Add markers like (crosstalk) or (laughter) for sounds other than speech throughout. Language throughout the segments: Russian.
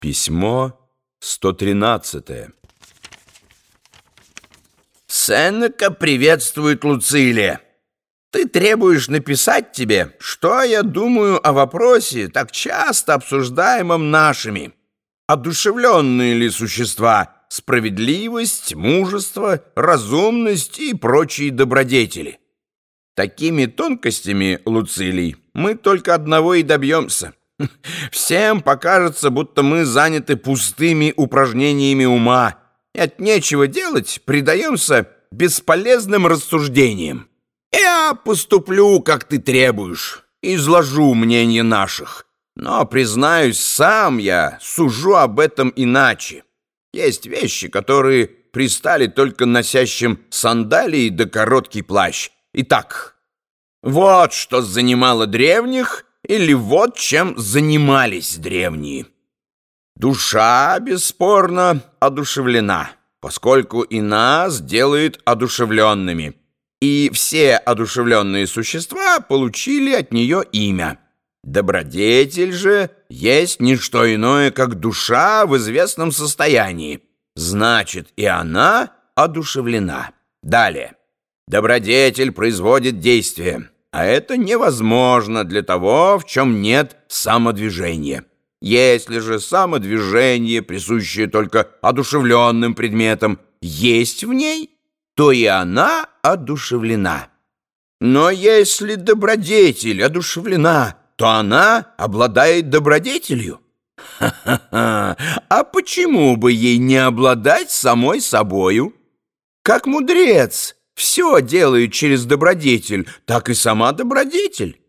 Письмо 113 Сенека приветствует Луцилия. Ты требуешь написать тебе, что я думаю о вопросе, так часто обсуждаемом нашими. Одушевленные ли существа справедливость, мужество, разумность и прочие добродетели? Такими тонкостями, Луцилий, мы только одного и добьемся. (laughs) Всем покажется, будто мы заняты пустыми упражнениями ума, и от нечего делать предаемся бесполезным рассуждениям. Я поступлю, как ты требуешь, изложу мнение наших. Но, признаюсь, сам я сужу об этом иначе. Есть вещи, которые пристали только носящим сандалии да короткий плащ. Итак, вот что занимало древних, или вот чем занимались древние. Душа, бесспорно, одушевлена, поскольку и нас делает одушевленными, и все одушевленные существа получили от нее имя. Добродетель же есть не что иное, как душа в известном состоянии. Значит, и она одушевлена. Далее. Добродетель производит действие, а это невозможно для того, в чем нет самодвижения. Если же самодвижение, присущее только одушевленным предметам, есть в ней, то и она одушевлена. Но если добродетель одушевлена, то она обладает добродетелью. Ха-ха-ха! А почему бы ей не обладать самой собою? Как мудрец все делает через добродетель, так и сама добродетель.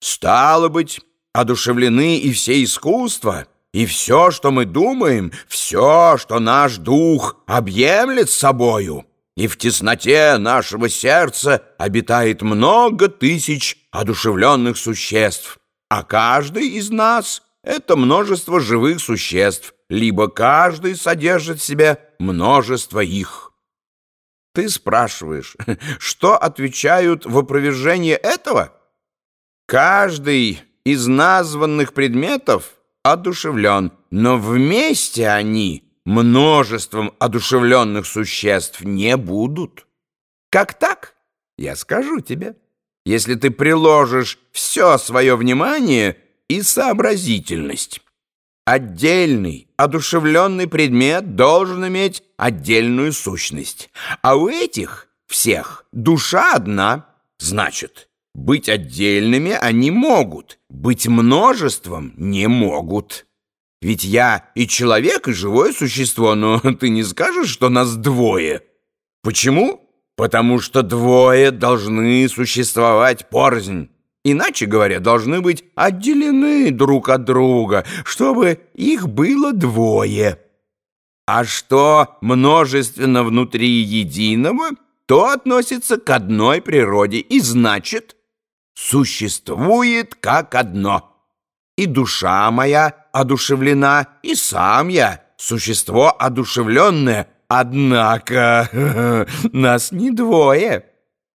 Стало быть, одушевлены и все искусства, и все, что мы думаем, все, что наш дух объемлет собою. И в тесноте нашего сердца обитает много тысяч одушевленных существ, а каждый из нас — это множество живых существ, либо каждый содержит в себе множество их. Ты спрашиваешь, (laughs) что отвечают в опровержение этого? Каждый из названных предметов одушевлен, но вместе они множеством одушевленных существ не будут. Как так? Я скажу тебе. Если ты приложишь все свое внимание и сообразительность. Отдельный, одушевленный предмет должен иметь отдельную сущность. А у этих всех душа одна, значит, быть отдельными они могут, быть множеством не могут. Ведь я и человек, и живое существо, но (laughs) ты не скажешь, что нас двое. Почему? Потому что двое должны существовать порознь. Иначе говоря, должны быть отделены друг от друга, чтобы их было двое. А что множественно внутри единого, то относится к одной природе и значит существует как одно. И душа моя одушевлена, и сам я существо одушевленное, однако (laughs) нас не двое.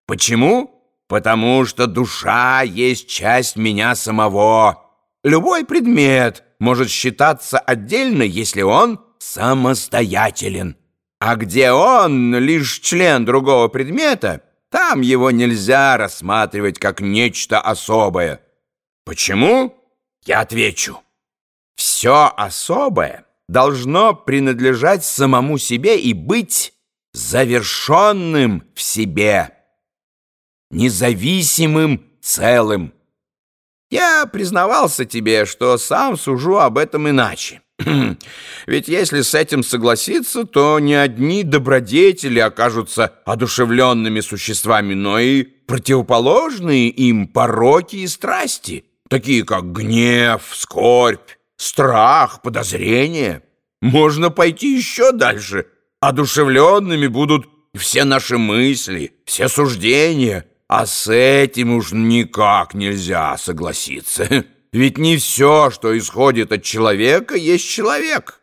Почему? Потому что душа есть часть меня самого. Любой предмет может считаться отдельно, если он самостоятелен. А где он лишь член другого предмета — там его нельзя рассматривать как нечто особое. Почему? Я отвечу. Все особое должно принадлежать самому себе и быть завершенным в себе, независимым целым. Я признавался тебе, что сам сужу об этом иначе. (clears throat) Ведь если с этим согласиться, то не одни добродетели окажутся одушевленными существами, но и противоположные им пороки и страсти, такие как гнев, скорбь, страх, подозрение. Можно пойти еще дальше. Одушевленными будут все наши мысли, все суждения, а с этим уж никак нельзя согласиться». Ведь не все, что исходит от человека, есть человек.